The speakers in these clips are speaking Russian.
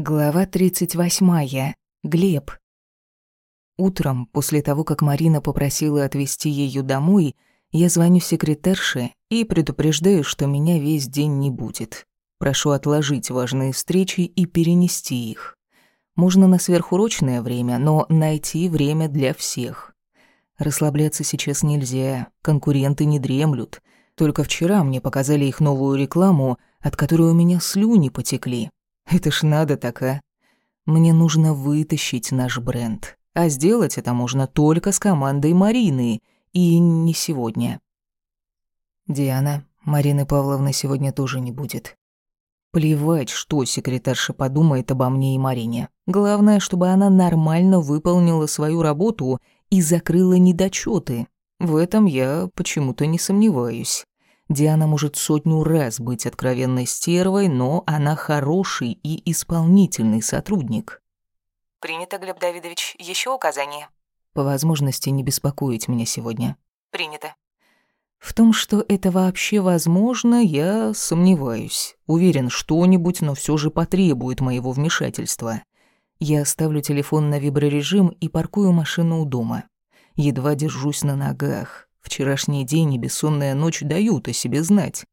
Глава 38. Глеб. Утром, после того, как Марина попросила отвезти ее домой, я звоню секретарше и предупреждаю, что меня весь день не будет. Прошу отложить важные встречи и перенести их. Можно на сверхурочное время, но найти время для всех. Расслабляться сейчас нельзя, конкуренты не дремлют. Только вчера мне показали их новую рекламу, от которой у меня слюни потекли. Это ж надо так, а? Мне нужно вытащить наш бренд. А сделать это можно только с командой Марины. И не сегодня. Диана, Марины Павловны сегодня тоже не будет. Плевать, что секретарша подумает обо мне и Марине. Главное, чтобы она нормально выполнила свою работу и закрыла недочеты. В этом я почему-то не сомневаюсь. Диана может сотню раз быть откровенной стервой, но она хороший и исполнительный сотрудник. «Принято, Глеб Давидович. Еще указания?» По возможности не беспокоить меня сегодня. «Принято». В том, что это вообще возможно, я сомневаюсь. Уверен, что-нибудь, но все же потребует моего вмешательства. Я ставлю телефон на виброрежим и паркую машину у дома. Едва держусь на ногах. Вчерашний день и бессонная ночь дают о себе знать.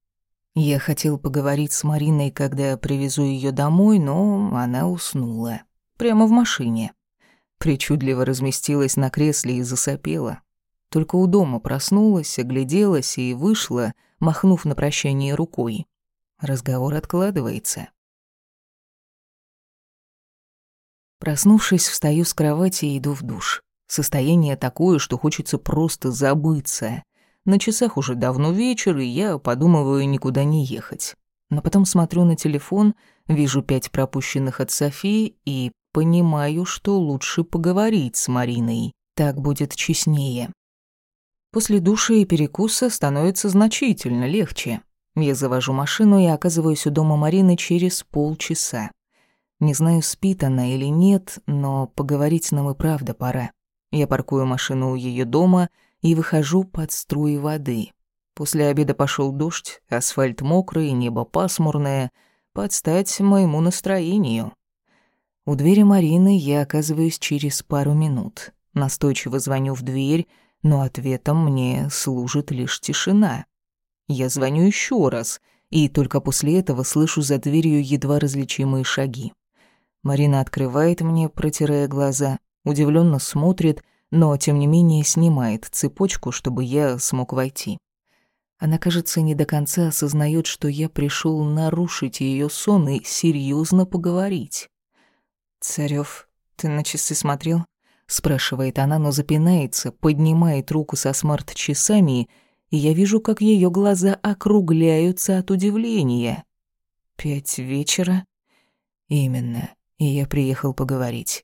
Я хотел поговорить с Мариной, когда привезу ее домой, но она уснула. Прямо в машине. Причудливо разместилась на кресле и засопела. Только у дома проснулась, огляделась и вышла, махнув на прощание рукой. Разговор откладывается. Проснувшись, встаю с кровати и иду в душ. Состояние такое, что хочется просто забыться. На часах уже давно вечер, и я подумываю никуда не ехать. Но потом смотрю на телефон, вижу пять пропущенных от Софии и понимаю, что лучше поговорить с Мариной. Так будет честнее. После душа и перекуса становится значительно легче. Я завожу машину и оказываюсь у дома Марины через полчаса. Не знаю, спит она или нет, но поговорить нам и правда пора. Я паркую машину у ее дома и выхожу под струи воды. После обеда пошел дождь, асфальт мокрый, небо пасмурное, под стать моему настроению. У двери Марины я оказываюсь через пару минут. Настойчиво звоню в дверь, но ответом мне служит лишь тишина. Я звоню еще раз, и только после этого слышу за дверью едва различимые шаги. Марина открывает мне, протирая глаза, удивленно смотрит, но тем не менее снимает цепочку, чтобы я смог войти. Она, кажется, не до конца осознает, что я пришел нарушить ее сон и серьезно поговорить. Царев, ты на часы смотрел?» — спрашивает она, но запинается, поднимает руку со смарт-часами, и я вижу, как ее глаза округляются от удивления. «Пять вечера?» «Именно, и я приехал поговорить».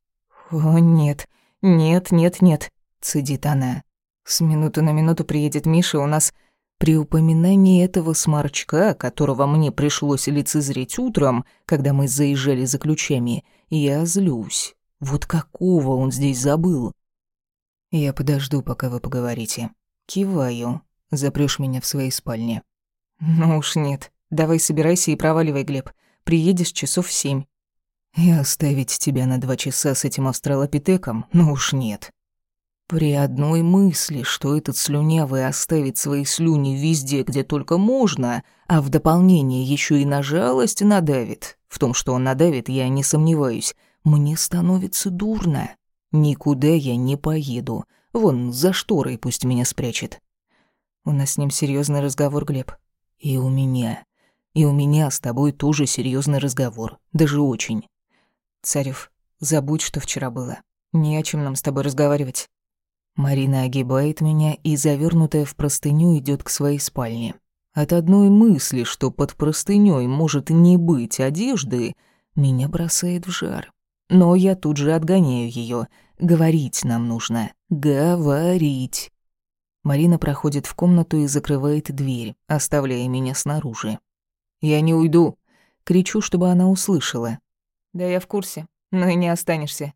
«О, нет, нет, нет, нет», — цедит она. «С минуты на минуту приедет Миша, у нас...» При упоминании этого сморчка, которого мне пришлось лицезреть утром, когда мы заезжали за ключами, я злюсь. Вот какого он здесь забыл? Я подожду, пока вы поговорите. Киваю. Запрёшь меня в своей спальне. Ну уж нет. Давай собирайся и проваливай, Глеб. Приедешь часов в семь. И оставить тебя на два часа с этим австралопитеком? Ну уж нет. При одной мысли, что этот слюнявый оставит свои слюни везде, где только можно, а в дополнение еще и на жалость надавит, в том, что он надавит, я не сомневаюсь, мне становится дурно. Никуда я не поеду. Вон, за шторой пусть меня спрячет. У нас с ним серьезный разговор, Глеб. И у меня. И у меня с тобой тоже серьезный разговор. Даже очень. Царев, забудь, что вчера было. Не о чем нам с тобой разговаривать. Марина огибает меня и, завернутая в простыню, идет к своей спальне. От одной мысли, что под простыней может не быть одежды, меня бросает в жар. Но я тут же отгоняю ее. Говорить нам нужно. Говорить. Марина проходит в комнату и закрывает дверь, оставляя меня снаружи. «Я не уйду!» Кричу, чтобы она услышала. Да я в курсе, но и не останешься.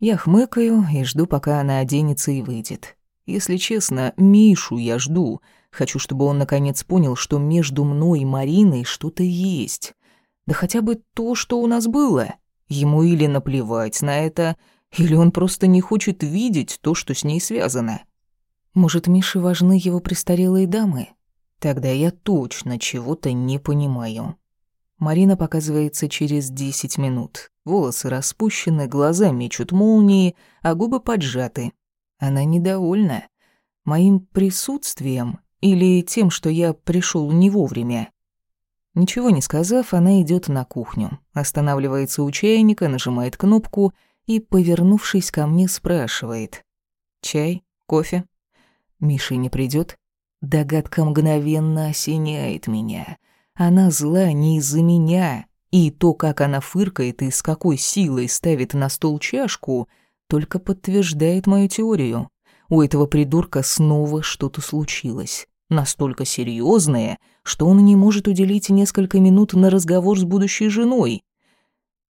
Я хмыкаю и жду, пока она оденется и выйдет. Если честно, Мишу я жду. Хочу, чтобы он наконец понял, что между мной и Мариной что-то есть. Да хотя бы то, что у нас было. Ему или наплевать на это, или он просто не хочет видеть то, что с ней связано. Может, Мише важны его престарелые дамы? Тогда я точно чего-то не понимаю. Марина показывается через десять минут. Волосы распущены, глаза мечут молнии, а губы поджаты. Она недовольна. Моим присутствием или тем, что я пришел не вовремя. Ничего не сказав, она идет на кухню, останавливается у чайника, нажимает кнопку и, повернувшись ко мне, спрашивает. «Чай? Кофе?» Миша не придет? Догадка мгновенно осеняет меня. Она зла не из-за меня, и то, как она фыркает и с какой силой ставит на стол чашку, только подтверждает мою теорию. У этого придурка снова что-то случилось настолько серьезное, что он не может уделить несколько минут на разговор с будущей женой.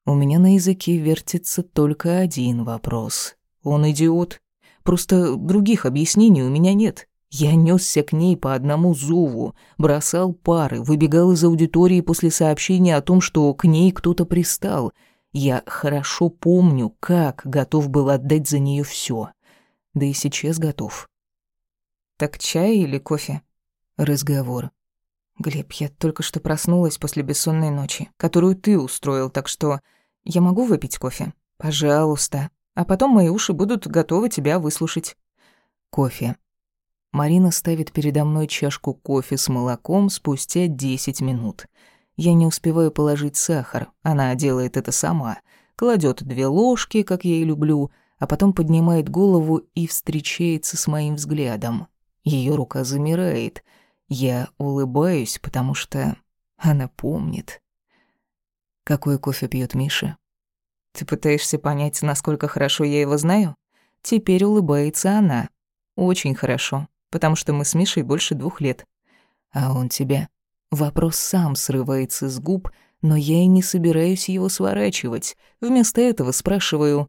У меня на языке вертится только один вопрос. Он идиот. Просто других объяснений у меня нет. Я несся к ней по одному зову, бросал пары, выбегал из аудитории после сообщения о том, что к ней кто-то пристал. Я хорошо помню, как готов был отдать за нее все. Да и сейчас готов. «Так чай или кофе?» разговор. «Глеб, я только что проснулась после бессонной ночи, которую ты устроил, так что я могу выпить кофе? Пожалуйста. А потом мои уши будут готовы тебя выслушать». Кофе. Марина ставит передо мной чашку кофе с молоком спустя 10 минут. Я не успеваю положить сахар, она делает это сама. Кладет две ложки, как я и люблю, а потом поднимает голову и встречается с моим взглядом. Ее рука замирает — я улыбаюсь, потому что она помнит. Какой кофе пьет Миша? Ты пытаешься понять, насколько хорошо я его знаю? Теперь улыбается она. Очень хорошо, потому что мы с Мишей больше двух лет. А он тебя? Вопрос сам срывается с губ, но я и не собираюсь его сворачивать. Вместо этого спрашиваю.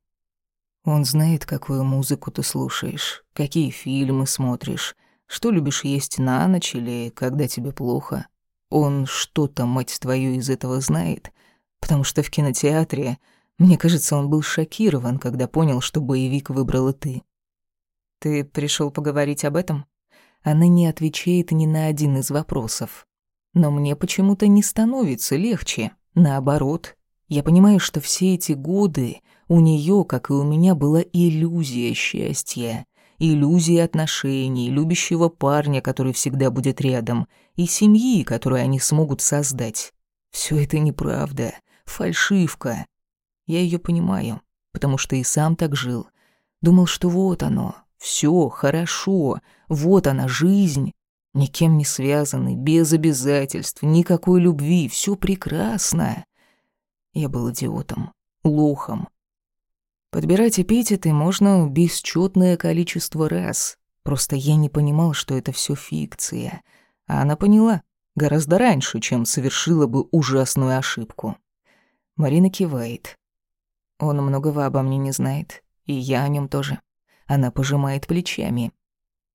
Он знает, какую музыку ты слушаешь, какие фильмы смотришь, что любишь есть на ночь или когда тебе плохо? Он что-то, мать твою, из этого знает? Потому что в кинотеатре, мне кажется, он был шокирован, когда понял, что боевик выбрала ты. Ты пришел поговорить об этом? Она не отвечает ни на один из вопросов. Но мне почему-то не становится легче. Наоборот, я понимаю, что все эти годы у нее, как и у меня, была иллюзия счастья иллюзии отношений, любящего парня, который всегда будет рядом, и семьи, которую они смогут создать. Все это неправда, фальшивка. Я ее понимаю, потому что и сам так жил. Думал, что вот оно, все хорошо, вот она жизнь, никем не связанный, без обязательств, никакой любви, все прекрасно. Я был идиотом, лохом, Подбирать эпитеты можно бесчетное количество раз. Просто я не понимал, что это все фикция. А она поняла гораздо раньше, чем совершила бы ужасную ошибку. Марина кивает. Он многого обо мне не знает, и я о нем тоже. Она пожимает плечами.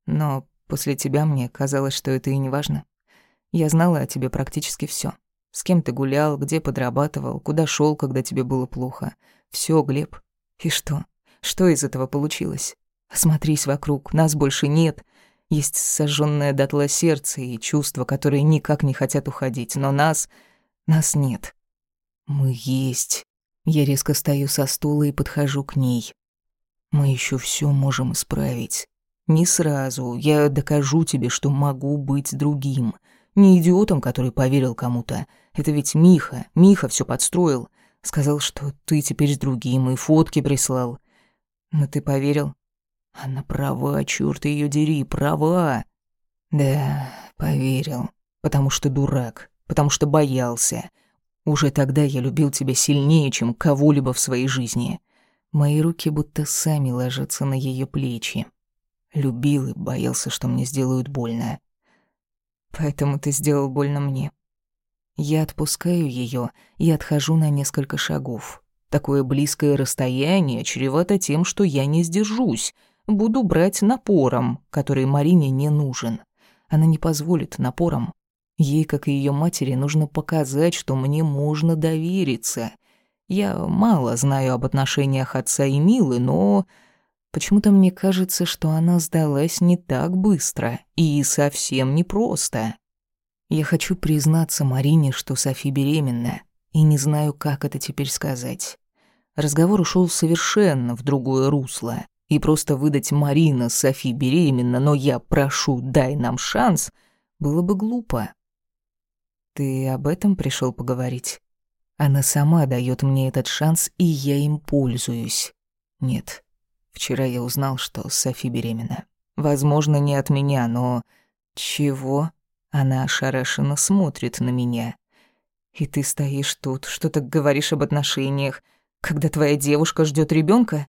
Но после тебя мне казалось, что это и не важно. Я знала о тебе практически все. С кем ты гулял, где подрабатывал, куда шел, когда тебе было плохо. Все, Глеб. И что? Что из этого получилось? Осмотрись вокруг, нас больше нет. Есть сожженное дотла сердце и чувства, которые никак не хотят уходить, но нас... нас нет. Мы есть. Я резко стою со стула и подхожу к ней. Мы еще все можем исправить. Не сразу. Я докажу тебе, что могу быть другим. Не идиотом, который поверил кому-то. Это ведь Миха. Миха все подстроил. Сказал, что ты теперь с другим, и фотки прислал. Но ты поверил? Она права, чёрт её дери, права. Да, поверил. Потому что дурак, потому что боялся. Уже тогда я любил тебя сильнее, чем кого-либо в своей жизни. Мои руки будто сами ложатся на её плечи. Любил и боялся, что мне сделают больно. Поэтому ты сделал больно мне. Я отпускаю ее и отхожу на несколько шагов. Такое близкое расстояние чревато тем, что я не сдержусь. Буду брать напором, который Марине не нужен. Она не позволит напором. Ей, как и ее матери, нужно показать, что мне можно довериться. Я мало знаю об отношениях отца и Милы, но почему-то мне кажется, что она сдалась не так быстро и совсем непросто. Я хочу признаться Марине, что Софи беременна, и не знаю, как это теперь сказать. Разговор ушел совершенно в другое русло, и просто выдать Марина Софи беременна, но я прошу, дай нам шанс, было бы глупо. Ты об этом пришел поговорить? Она сама дает мне этот шанс, и я им пользуюсь. Нет. Вчера я узнал, что Софи беременна. Возможно, не от меня, но... Чего? Она ошарашенно смотрит на меня. И ты стоишь тут, что-то говоришь об отношениях, когда твоя девушка ждет ребенка?